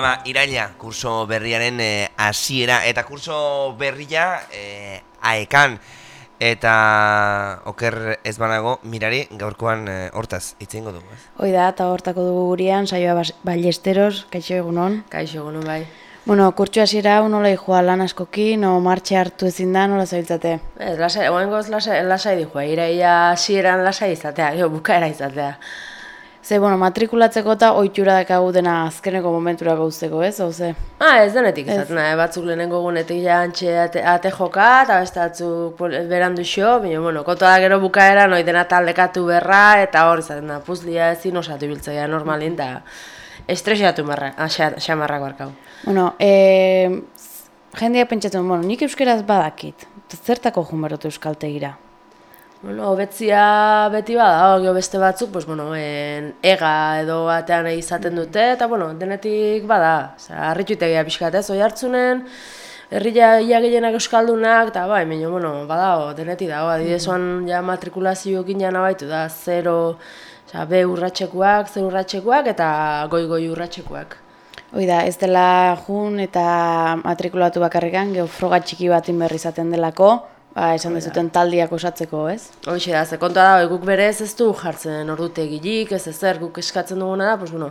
ba, iraila kurso berriaren eh, hasiera eta kurso berria e, aekan eta oker ez banago mirari gaurkoan e, hortaz itzengo dugu. Ez? Hoi da, eta hortako dugu gurean, saioa ballesteros, kaixo egunon. Kaixo egunon bai. Bueno, kurtsu hasiera nola joa lan askoki, no martxe hartu ezin da, nola zabiltzate? Ez, lasai, oengoz lasai, lasai di joa, iraia hasieran lasai izatea, jo, bukaera izatea. Ze, bueno, matrikulatzeko eta oitxura dakagu dena azkeneko momentura gauzteko, ez, hau ze? Ah, ez denetik izaten, eh, batzuk lehenengo gunetik ja antxe ate, ate joka, eta beste batzuk berandu xo, baina, bueno, konta da gero bukaera, noi dena taldekatu berra, eta hor izaten da, puzlia ezin osatu biltzea normalin, da estresiatu marra, xamarrak barkau. Bueno, e, jendeak pentsatzen, bueno, nik euskeraz badakit, zertako junbarotu euskaltegira? Bueno, betzia beti bada, gero beste batzuk, pues, bueno, en, ega edo batean izaten dute, eta bueno, denetik bada, harritu itegia pixkat ez, oi hartzunen, herria ia gehienak euskaldunak, eta bai, baina, bueno, bada, denetik dago, adidezuan ja matrikulazio ginen abaitu da, zero, oza, B urratxekuak, zer urratxekuak, eta goi-goi urratxekuak. Hoi da, ez dela jun eta matrikulatu bakarrikan, geofroga txiki bat inberri izaten delako, Ba, esan dezuten taldiak osatzeko, ez? Hoxe da, ze konta da, guk berez ez du jartzen ordute egilik, ez ezer guk eskatzen duguna da, pues, bueno,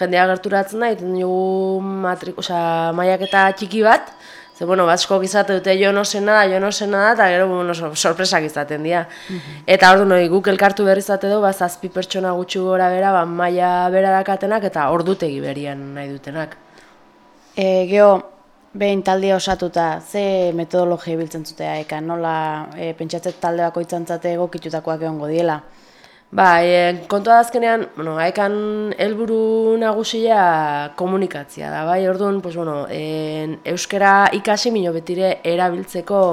jendea gerturatzen da, iten dugu matrik, oza, maiak eta txiki bat, ze, bueno, batsko gizate dute jo no zen nada, jo no zen nada, eta gero, bueno, sorpresak izaten dira. Mhm. Eta hor du, guk elkartu berri izate du, bat zazpi pertsona gutxu gora bera, ba, maia bera dakatenak, eta ordutegi berian nahi dutenak. E, geho, Behin talde osatuta, ze metodologia biltzen zutea eka, nola e, pentsatzet talde bako itzantzate egokitutakoak egongo diela? Ba, e, kontu azkenean, bueno, haekan helburu nagusia komunikatzia da, bai, orduan, pues, bueno, e, euskera ikasi mino betire erabiltzeko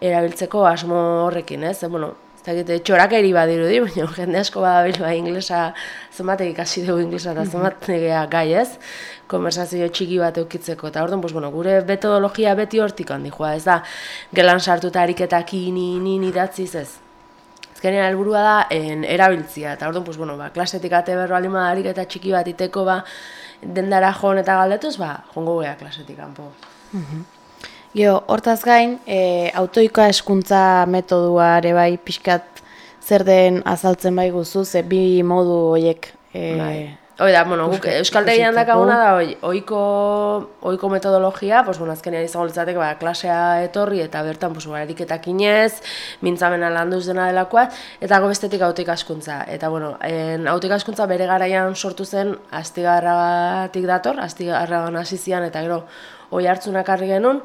erabiltzeko asmo horrekin, ez? E, bueno, Eri badiru di, baina jende asko badabil bai inglesa, zenbatek ikasi dugu inglesa eta zenbat gai ez, konversazio txiki bat eukitzeko. Eta orduan, pues, bueno, gure metodologia beti hortik handi joa, ez da, gelan sartuta ariketak ini, ini, ini datziz ez. Ezkenean helburua da, en, erabiltzia, eta orduan, pues, bueno, ba, klasetik ate berro alima ariketa txiki bat iteko, ba, dendara joan eta galdetuz, ba, jongo geha klasetik kanpo. Mm Jo, hortaz gain, e, autoikoa eskuntza metodua ere bai pixkat zer den azaltzen bai guzu, ze bi modu horiek. E, bai. Hoi da, bueno, guk euskaltegian dakaguna da, oi, oiko, oiko metodologia, pues, bueno, azkenean izango litzateke, ba, klasea etorri eta bertan, pues, ba, eriketak inez, mintzamena landuz dena delakoa, eta go bestetik autoik askuntza. Eta, bueno, en, autoik askuntza bere garaian sortu zen, astigarratik dator, astigarragan hasi zian, eta gero, oi hartzunak harri genuen,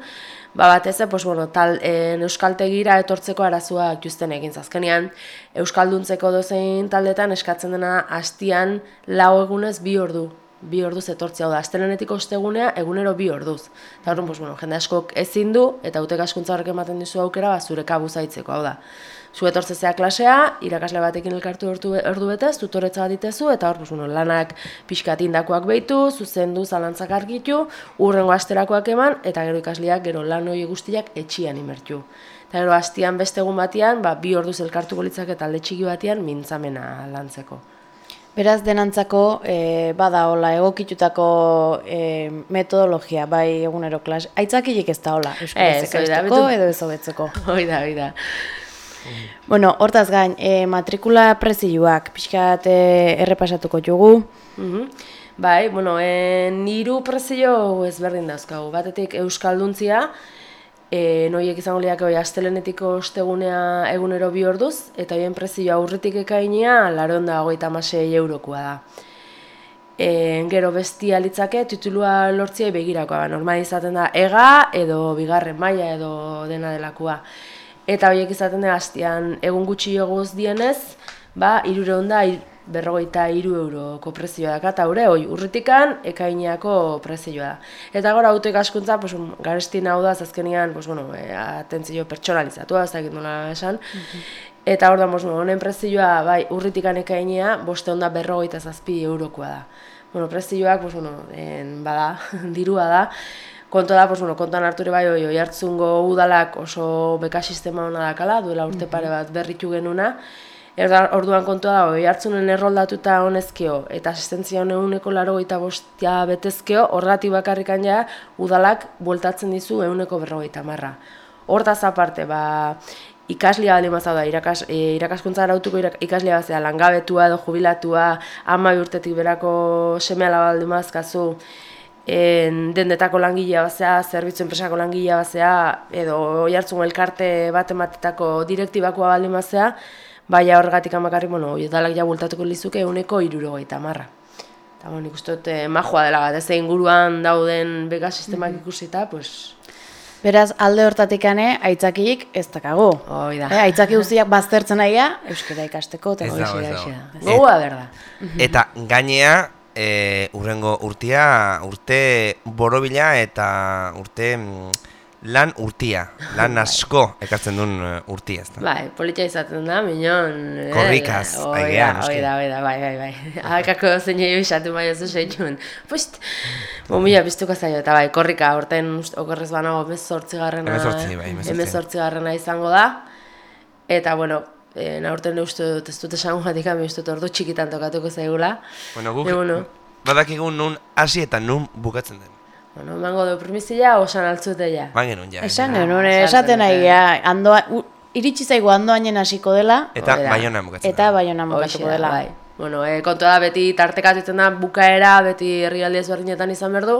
ba batez pues bueno tal en euskaltegira etortzeko arazua justen egin zazkenean euskalduntzeko dozein taldetan eskatzen dena astian lau egunez bi ordu bi orduz etortzea da astelenetik ostegunea egunero bi orduz eta horren pues bueno jende askok ezin du eta utek askuntza horrek ematen dizu aukera ba zure kabu zaitzeko hau da zu etortzezea klasea, irakasle batekin elkartu ordu, ordu betez, tutoretza bat ditezu, eta hor, bueno, lanak pixkat indakoak behitu, zuzendu, zalantzak argitu, urrengo asterakoak eman, eta gero ikasleak gero lan hori guztiak etxian imertu. Eta gero hastian beste egun batean, ba, bi orduz elkartuko litzak eta alde txiki batean mintzamena lantzeko. Beraz denantzako e, bada hola egokitutako e, metodologia bai egunero klas. Aitzakilek ez da hola, euskarazeko edo ez hobetzeko. Hoi da, hoi da. Bueno, hortaz gain, e, matrikula prezioak, pixkat e, errepasatuko jugu. Mm Bai, bueno, e, niru prezio ezberdin dauzkagu. Batetik Euskalduntzia, e, noiek izango liak oi astelenetiko ostegunea egunero bi orduz, eta bien prezio aurretik ekainia, laron da hogeita masei eurokoa da. E, gero bestia litzake, titulua lortzia begirakoa. Normal izaten da ega edo bigarren maila edo dena delakoa. Eta horiek izaten da hastian egun gutxi jogoz dienez, ba, irure honda berrogeita iru euroko prezioa da, eta hori, hori, urritikan, ekaineako prezioa da. Eta gora, autoik askuntza, pues, garesti hau da, zazkenian, pues, bueno, e, atentzio pertsonalizatu, ez da nola esan. Mhm. Eta hor da, pues, honen prezioa, bai, urritikan ekainea, boste honda berrogeita zazpi eurokoa da. Bueno, prezioak, pues, bueno, en, bada, dirua da konto da, pues, bueno, kontuan hartu bai, oi, oi hartzungo udalak oso beka sistema hona dakala, duela urte pare bat berritu genuna, Erda, orduan kontua da, oi hartzunen erroldatuta honezkeo, eta asistentzia honeko laro eta bostia betezkeo, horrati bakarrikan ja, udalak bueltatzen dizu euneko berrogeita marra. Hortaz aparte, ba, ikaslia bali mazau da, irakas, e, irakaskuntza arautuko irak, ikaslia bazea, langabetua edo jubilatua, ama urtetik berako semeala baldi mazkazu, en, dendetako langilea bazea, zerbitzu enpresako langilea bazea, edo oi hartzun elkarte bat ematetako direktibakoa baldi mazea, baina horregatik amakarri, bueno, oi edalak ja bultatuko lizuke euneko irurogeita marra. Eta, bueno, nik uste dut, eh, majoa dela bat, ez inguruan dauden bega sistemak ikusita, pues, Beraz, alde hortatik ane, aitzakik ez dakagu. Hoi da. Eh, aitzaki guztiak baztertzen naia, euskara ikasteko, eta dago. da, da. Gogoa berda. Eta gainea, e, urrengo urtia, urte borobila eta urte mm, lan urtia, lan asko ekartzen duen eh, urtia, ezta? Bai, politia izaten da, minon. eh, Korrikaz, da, agian, noski. Hoi da, hoi da, bai, bai, bai. Hakako zein jo isatu bai oso seitxun. Pust, bombilla piztuko zaio, eta bai, korrika, orten ust- okerrez banago emezortzi garrena. Hemezortzi, bai, hemezortzi garrena izango da. Eta, bueno, e, naurten uste dut, ez dut esango batik, ami uste dut ordu txikitan tokatuko zaigula. Bueno, guk bueno, badakigu nun hasi eta nun bukatzen den. Bueno, emango du primizia, osan altzute ja. Ba genuen ja. Esan genuen, esaten nahi, ja, andoa, iritsi zaigu andoainen hasiko dela, Eta da. baionan bukatzen eta da. Hoxe bukatuko da, dela. Bai. Bueno, e, kontua da beti tartekatzen da bukaera, beti herrialde ezberdinetan izan behar du.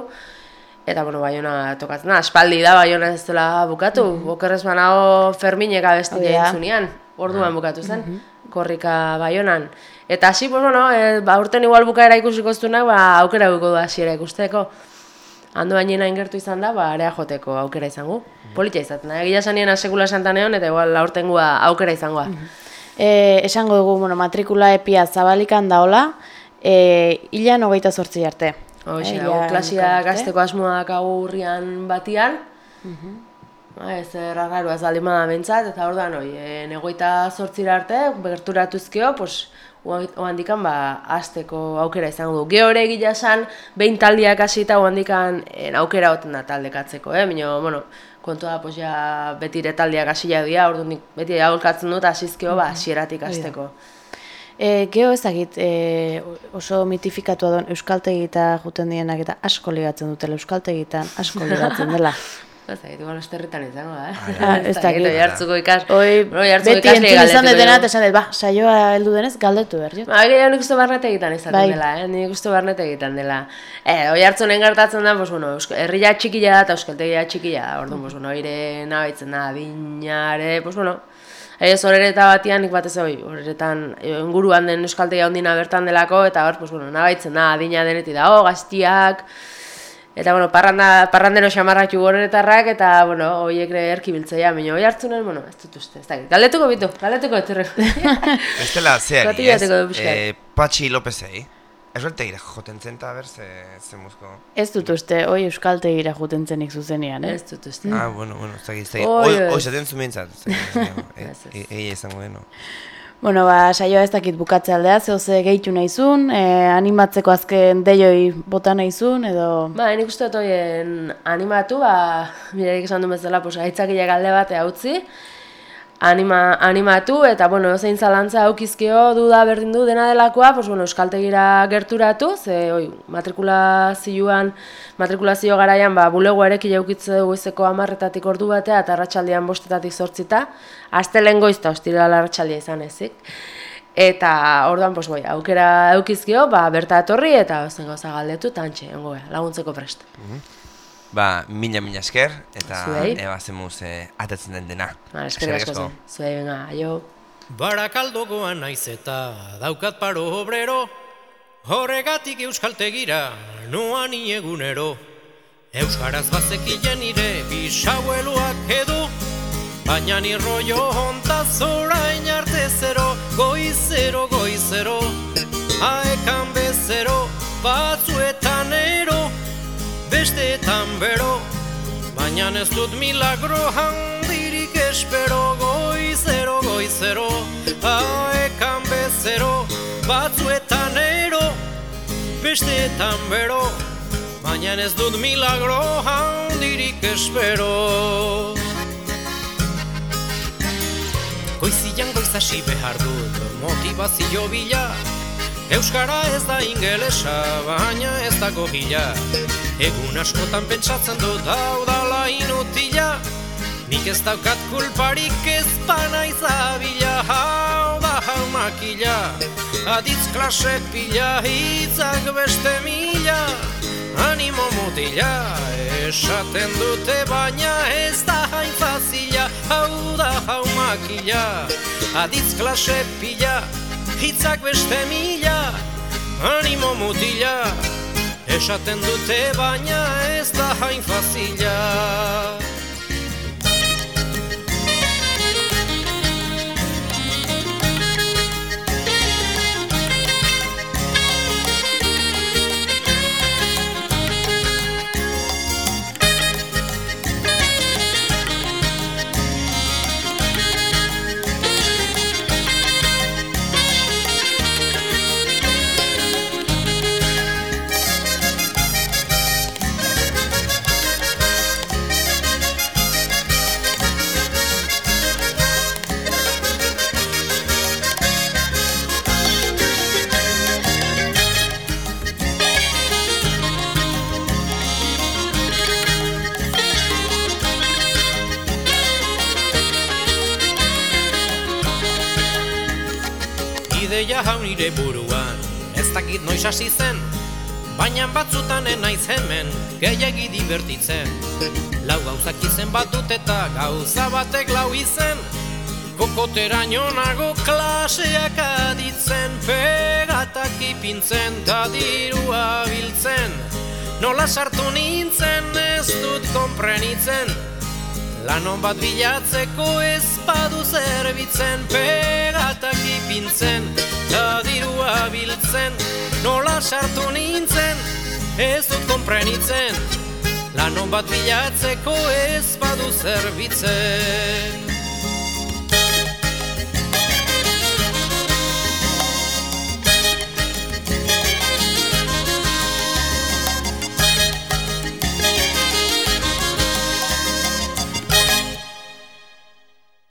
Eta, bueno, Baiona tokatzen da, aspaldi da Baiona ez dela bukatu. Mm Bokerrez banago Ferminek abesti da. entzunean, orduan bukatu zen, korrika Baionan. Eta hasi, pues, bueno, e, ba, urten igual bukaera ikusiko ez duenak, ba, aukera duko du hasiera ikusteko. Ando bainena ingertu izan da, ba, area joteko aukera izango. Politia izaten da, egia sanien asekula santaneon, eta igual aurtengua aukera izangoa. E, esango dugu, bueno, matrikula epia zabalikan daola, e, hilan hogeita sortzi arte. Hoxe, Eh, ja klasia gazteko asmoak agurrian batian. Ba, ez erraru ez bada bentsat, eta hor da, noi, e, negoita zortzira arte, berturatuzkio, pues, oandikan, ba, azteko aukera izango du. Geore egila esan, behin taldiak hasita oandikan en, aukera hoten da taldekatzeko, eh? Mino, bueno, kontua pues, ja, betire taldiak hasila dira, orduan nik beti aholkatzen dut, hasizkio, ba, hasieratik hasteko. E, geho ezagit, e, oso mitifikatua duen euskaltegi eta juten dienak eta asko ligatzen dutela euskaltegitan, asko ligatzen dela. Ez dakit, igual esterritan izango da, eh? Ah, ez dakit. Oi hartzuko ikas... Oi, Bueno, oihartzuko beti entzun izan detena, eta esan dut, ba, saioa heldu denez, galdetu behar, jot. Ba, egia nik uste barnet egiten izaten Bai. dela, eh? nik uste barnet egiten dela. Eh, oi hartzunen gertatzen da, pues, bueno, herria txikila da eta euskaltegia txikila da, orduan, pues, bueno, oire nabaitzen da, adinare, pues, bueno, Ez horereta batian, nik batez hori, horeretan eh, inguruan den euskaltegia ondina bertan delako, eta hor, pues, bueno, nabaitzen da, adina denetik da, oh, gaztiak, Eta, bueno, parranda, parrandero xamarratu gorenetarrak, eta, bueno, horiek ere erki biltzeia, minio, hoi hartzunen, bueno, ez dut uste, ez dakit. Galdetuko bitu, galdetuko etorre. Zeari, ez? Kotillateko du pixkat. Eh, Patxi Lopezei. Ez berte gira joten zen eta ber, ze, ze muzko. Ez dut uste, hoi euskaltegira juten zenik zuzenean, eh? ez dut uste. Ah, bueno, bueno, ez dakit, ez dakit. Oi, Oi, ez. oi, zaten zu mintzat. Ez, ez. Egia izango deno. Bueno, ba, saioa ez dakit bukatze aldea, zeo ze gehitu nahizun, e, animatzeko azken deioi bota nahizun, edo... Ba, nik uste dut animatu, ba, mirarik esan du bezala, pues, aitzakile galde bate utzi, anima, animatu, eta, bueno, zein zalantza aukizkio duda berdin du dena delakoa, pues, bueno, euskaltegira gerturatu, ze, oi, matrikulazioan, matrikulazio garaian, ba, bulego ereki jaukitze dugu izeko amarretatik ordu batea, eta arratsaldean bostetatik sortzita, astelen goizta, ostirala arratsaldia izan ezik. Eta orduan, pues, boi, aukera eukizkio, ba, berta etorri eta zen gauza galdetu, eta antxe, ongo beha, laguntzeko prest. Ba, mila mila esker, eta Zuei. eba zemuz eh, atatzen den dena. Ba, eskerrik asko. Zuei, venga, aio. Barakaldokoan naiz eta daukat paro obrero, horregatik euskaltegira noan egunero. Euskaraz bazekien nire bisaueluak edo, baina ni rollo hontaz orain arte zero, goizero, goizero, aekan bezero, batzuetan ero, besteetan bero, baina ez dut milagro handirik espero, goizero, goizero, aekan bezero, batzuetan ero, besteetan bero, baina ez dut milagro handirik espero. Goizian goizasi behar dut motivazio bila Euskara ez da ingelesa, baina ez dago bila Egun askotan pentsatzen dut hau dala inutila. Nik ez daukat kulparik ez pana izabila Hau da hau makila, aditz klase pila Hitzak beste mila, animo mutila Esaten dute baina ez da hain fazila. Hau da hau makila, aditz klase pila Hitzak beste mila, animo mutila Esaten dute baina ez da hain fazila ideia hau nire buruan. Ez dakit noiz hasi zen Baina batzutan naiz hemen Gehiagi divertitzen Lau gauzak izen bat dut eta gauza batek lau izen. Kokotera nago klaseak aditzen Pegatak ipintzen ta dirua biltzen. Nola sartu nintzen ez dut komprenitzen Lanon bat bilatzeko ez badu zerbitzen Pegatak ipintzen, ta dirua biltzen Nola sartu nintzen, ez dut komprenitzen Lanon bat bilatzeko ez badu zerbitzen